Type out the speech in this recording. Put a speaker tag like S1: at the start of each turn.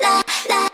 S1: la la